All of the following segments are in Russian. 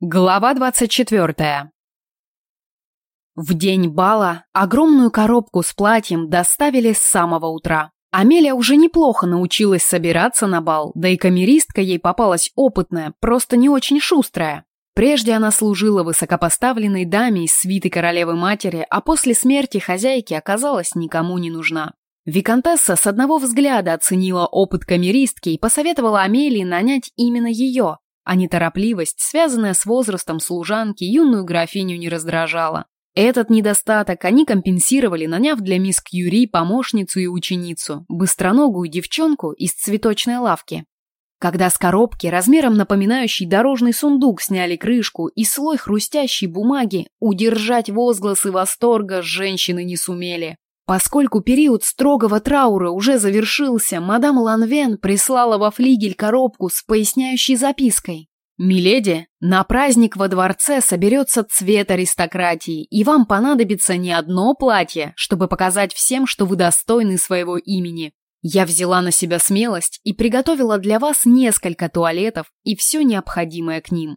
Глава 24. В день бала огромную коробку с платьем доставили с самого утра. Амелия уже неплохо научилась собираться на бал, да и камеристка ей попалась опытная, просто не очень шустрая. Прежде она служила высокопоставленной даме из свиты королевы-матери, а после смерти хозяйки оказалась никому не нужна. Викантесса с одного взгляда оценила опыт камеристки и посоветовала Амелии нанять именно ее, а неторопливость, связанная с возрастом служанки, юную графиню не раздражала. Этот недостаток они компенсировали, наняв для мисс Кьюри помощницу и ученицу, быстроногую девчонку из цветочной лавки. Когда с коробки, размером напоминающей дорожный сундук, сняли крышку и слой хрустящей бумаги, удержать возгласы восторга женщины не сумели. Поскольку период строгого траура уже завершился, мадам Ланвен прислала во флигель коробку с поясняющей запиской. «Миледи, на праздник во дворце соберется цвет аристократии, и вам понадобится не одно платье, чтобы показать всем, что вы достойны своего имени. Я взяла на себя смелость и приготовила для вас несколько туалетов и все необходимое к ним.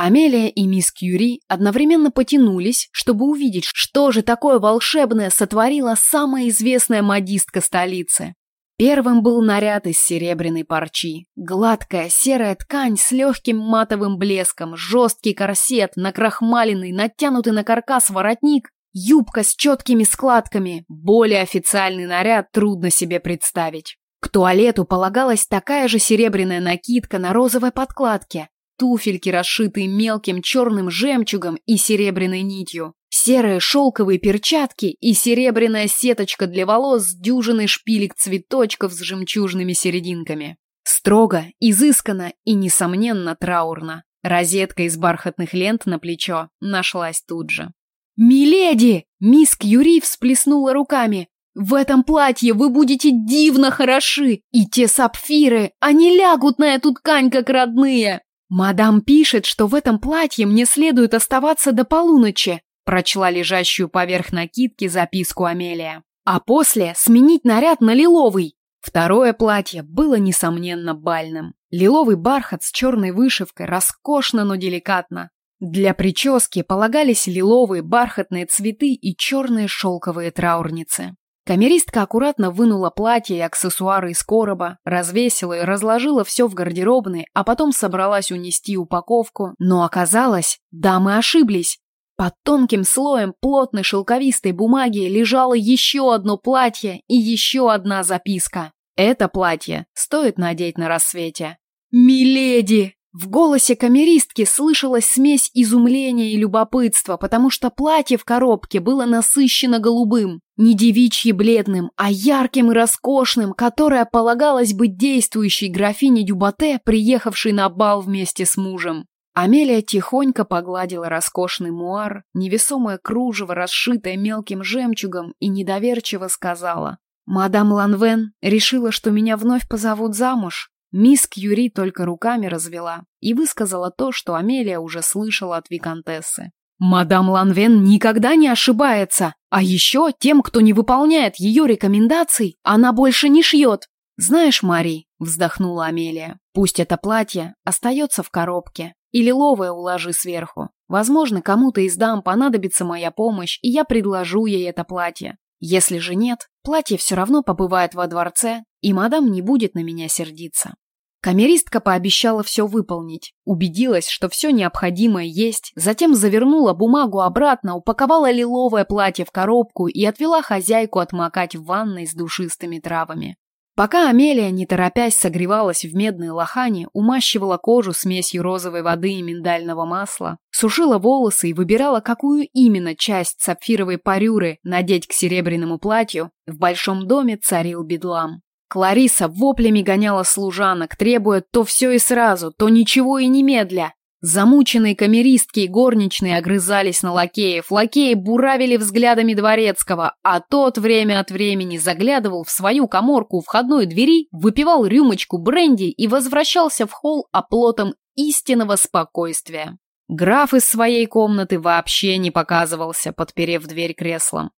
Амелия и мисс Кьюри одновременно потянулись, чтобы увидеть, что же такое волшебное сотворила самая известная модистка столицы. Первым был наряд из серебряной парчи. Гладкая серая ткань с легким матовым блеском, жесткий корсет, накрахмаленный, натянутый на каркас воротник, юбка с четкими складками. Более официальный наряд трудно себе представить. К туалету полагалась такая же серебряная накидка на розовой подкладке, туфельки, расшитые мелким черным жемчугом и серебряной нитью, серые шелковые перчатки и серебряная сеточка для волос с дюжиной шпилек цветочков с жемчужными серединками. Строго, изысканно и, несомненно, траурно. Розетка из бархатных лент на плечо нашлась тут же. «Миледи!» — мисс Кьюри всплеснула руками. «В этом платье вы будете дивно хороши, и те сапфиры, они лягут на эту ткань, как родные!» «Мадам пишет, что в этом платье мне следует оставаться до полуночи», прочла лежащую поверх накидки записку Амелия. «А после сменить наряд на лиловый». Второе платье было, несомненно, бальным. Лиловый бархат с черной вышивкой, роскошно, но деликатно. Для прически полагались лиловые бархатные цветы и черные шелковые траурницы. Камеристка аккуратно вынула платье и аксессуары из короба, развесила и разложила все в гардеробной, а потом собралась унести упаковку, но оказалось, дамы ошиблись. Под тонким слоем плотной шелковистой бумаги лежало еще одно платье и еще одна записка. Это платье стоит надеть на рассвете. «Миледи!» В голосе камеристки слышалась смесь изумления и любопытства, потому что платье в коробке было насыщенно голубым, не девичьи бледным, а ярким и роскошным, которое полагалось быть действующей графиней Дюбате, приехавшей на бал вместе с мужем. Амелия тихонько погладила роскошный муар, невесомое кружево, расшитое мелким жемчугом, и недоверчиво сказала. «Мадам Ланвен решила, что меня вновь позовут замуж. Мисс Кьюри только руками развела и высказала то, что Амелия уже слышала от виконтессы. «Мадам Ланвен никогда не ошибается, а еще тем, кто не выполняет ее рекомендаций, она больше не шьет. Знаешь, Мари, вздохнула Амелия, пусть это платье остается в коробке, и лиловое уложи сверху. Возможно, кому-то из дам понадобится моя помощь, и я предложу ей это платье. Если же нет, платье все равно побывает во дворце, и мадам не будет на меня сердиться. Камеристка пообещала все выполнить, убедилась, что все необходимое есть, затем завернула бумагу обратно, упаковала лиловое платье в коробку и отвела хозяйку отмокать в ванной с душистыми травами. Пока Амелия, не торопясь, согревалась в медной лохане, умащивала кожу смесью розовой воды и миндального масла, сушила волосы и выбирала, какую именно часть сапфировой парюры надеть к серебряному платью, в большом доме царил бедлам. Клариса воплями гоняла служанок, требуя то все и сразу, то ничего и немедля. Замученные камеристки и горничные огрызались на лакеев, лакеи буравили взглядами дворецкого, а тот время от времени заглядывал в свою коморку у входной двери, выпивал рюмочку бренди и возвращался в холл оплотом истинного спокойствия. Граф из своей комнаты вообще не показывался, подперев дверь креслом.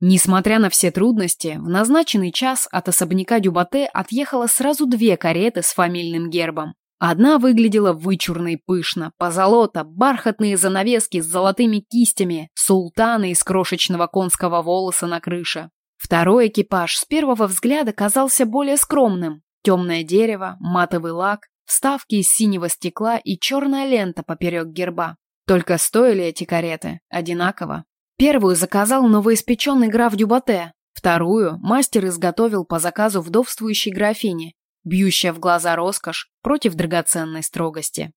Несмотря на все трудности, в назначенный час от особняка Дюбате отъехало сразу две кареты с фамильным гербом. Одна выглядела вычурно и пышно, позолота, бархатные занавески с золотыми кистями, султаны из крошечного конского волоса на крыше. Второй экипаж с первого взгляда казался более скромным. Темное дерево, матовый лак, вставки из синего стекла и черная лента поперек герба. Только стоили эти кареты одинаково. Первую заказал новоиспеченный граф Дюбате, вторую мастер изготовил по заказу вдовствующей графини, бьющая в глаза роскошь против драгоценной строгости.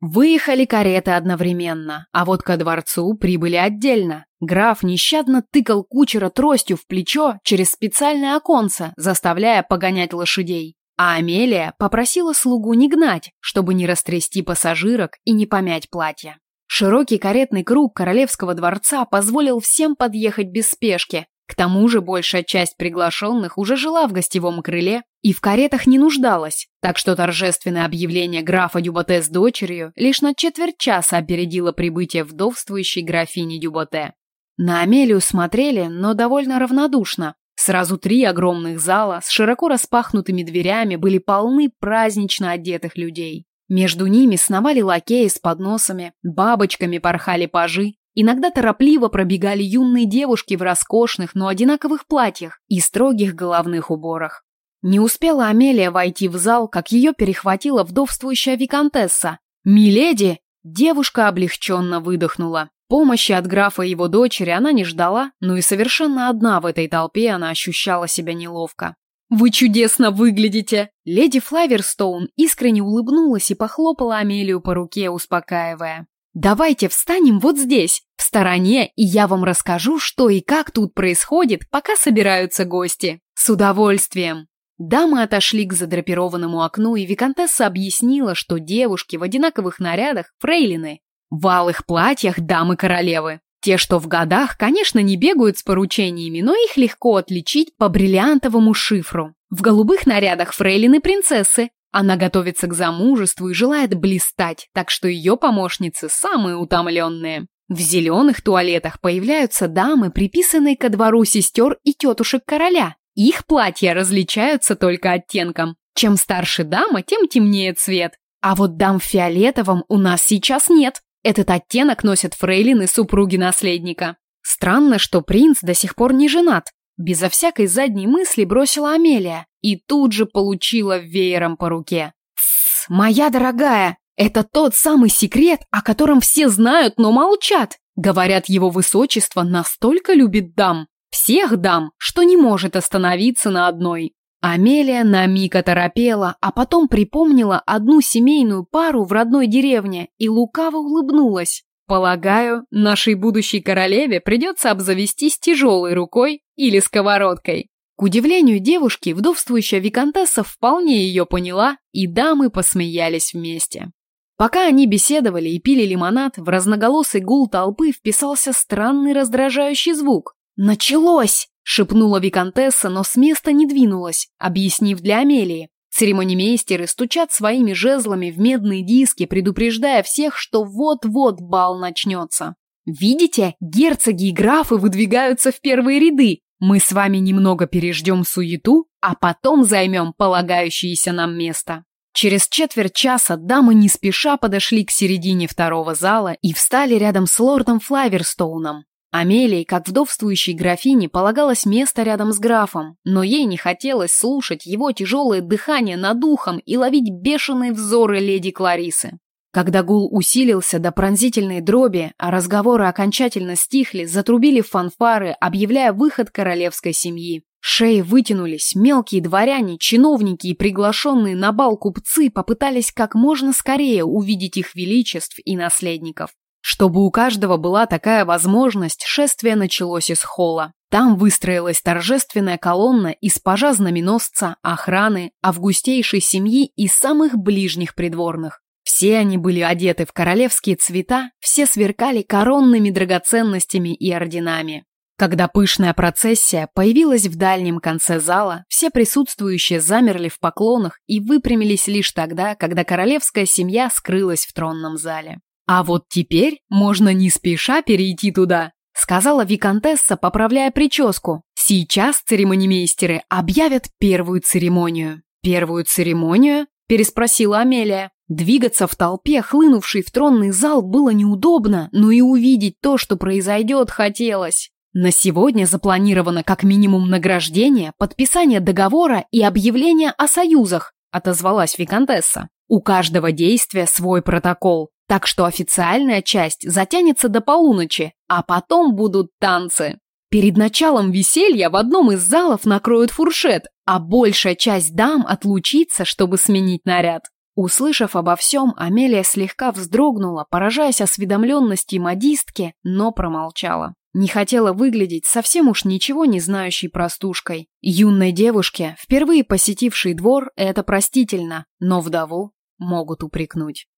Выехали кареты одновременно, а вот ко дворцу прибыли отдельно. Граф нещадно тыкал кучера тростью в плечо через специальное оконце, заставляя погонять лошадей. А Амелия попросила слугу не гнать, чтобы не растрясти пассажирок и не помять платья. Широкий каретный круг королевского дворца позволил всем подъехать без спешки, к тому же большая часть приглашенных уже жила в гостевом крыле и в каретах не нуждалась, так что торжественное объявление графа Дюботе с дочерью лишь на четверть часа опередило прибытие вдовствующей графини Дюботе. На Амелию смотрели, но довольно равнодушно. Сразу три огромных зала с широко распахнутыми дверями были полны празднично одетых людей. Между ними сновали лакеи с подносами, бабочками порхали пажи, Иногда торопливо пробегали юные девушки в роскошных, но одинаковых платьях и строгих головных уборах. Не успела Амелия войти в зал, как ее перехватила вдовствующая виконтесса. «Миледи!» Девушка облегченно выдохнула. Помощи от графа и его дочери она не ждала, но и совершенно одна в этой толпе она ощущала себя неловко. «Вы чудесно выглядите!» Леди Флаверстоун искренне улыбнулась и похлопала Амелию по руке, успокаивая. Давайте встанем вот здесь, в стороне, и я вам расскажу, что и как тут происходит, пока собираются гости. С удовольствием. Дамы отошли к задрапированному окну, и Викантесса объяснила, что девушки в одинаковых нарядах – фрейлины. В алых платьях – дамы-королевы. Те, что в годах, конечно, не бегают с поручениями, но их легко отличить по бриллиантовому шифру. В голубых нарядах фрейлины-принцессы, она готовится к замужеству и желает блистать, так что ее помощницы самые утомленные. В зеленых туалетах появляются дамы, приписанные ко двору сестер и тетушек короля. Их платья различаются только оттенком. Чем старше дама, тем темнее цвет. А вот дам в фиолетовом у нас сейчас нет. Этот оттенок носят фрейлины супруги наследника. Странно, что принц до сих пор не женат. Безо всякой задней мысли бросила Амелия и тут же получила веером по руке. «Тссс, моя дорогая, это тот самый секрет, о котором все знают, но молчат. Говорят, его высочество настолько любит дам, всех дам, что не может остановиться на одной. Амелия на миг оторопела, а потом припомнила одну семейную пару в родной деревне и лукаво улыбнулась. Полагаю, нашей будущей королеве придется обзавестись тяжелой рукой или сковородкой. К удивлению девушки, вдовствующая виконтесса вполне ее поняла, и дамы посмеялись вместе. Пока они беседовали и пили лимонад, в разноголосый гул толпы вписался странный раздражающий звук. «Началось!» — шепнула виконтесса, но с места не двинулась, объяснив для Амелии. Церемонимейстеры стучат своими жезлами в медные диски, предупреждая всех, что вот-вот бал начнется. «Видите, герцоги и графы выдвигаются в первые ряды, мы с вами немного переждем суету, а потом займем полагающееся нам место. Через четверть часа дамы не спеша подошли к середине второго зала и встали рядом с лордом Флаверстоуном. Амелии, как вдовствующей графине, полагалось место рядом с графом, но ей не хотелось слушать его тяжелое дыхание над ухом и ловить бешеные взоры леди Кларисы. Когда гул усилился до пронзительной дроби, а разговоры окончательно стихли, затрубили фанфары, объявляя выход королевской семьи. Шеи вытянулись, мелкие дворяне, чиновники и приглашенные на бал купцы попытались как можно скорее увидеть их величеств и наследников. Чтобы у каждого была такая возможность, шествие началось из холла. Там выстроилась торжественная колонна из пажа знаменосца, охраны, августейшей семьи и самых ближних придворных. Все они были одеты в королевские цвета, все сверкали коронными драгоценностями и орденами. Когда пышная процессия появилась в дальнем конце зала, все присутствующие замерли в поклонах и выпрямились лишь тогда, когда королевская семья скрылась в тронном зале. «А вот теперь можно не спеша перейти туда», — сказала виконтесса, поправляя прическу. «Сейчас церемонимейстеры объявят первую церемонию». «Первую церемонию?» — переспросила Амелия. Двигаться в толпе, хлынувшей в тронный зал, было неудобно, но и увидеть то, что произойдет, хотелось. На сегодня запланировано как минимум награждение, подписание договора и объявление о союзах, отозвалась Викантесса. У каждого действия свой протокол, так что официальная часть затянется до полуночи, а потом будут танцы. Перед началом веселья в одном из залов накроют фуршет, а большая часть дам отлучится, чтобы сменить наряд. Услышав обо всем, Амелия слегка вздрогнула, поражаясь осведомленности модистки, но промолчала. Не хотела выглядеть совсем уж ничего не знающей простушкой. Юной девушке, впервые посетившей двор, это простительно, но вдову могут упрекнуть.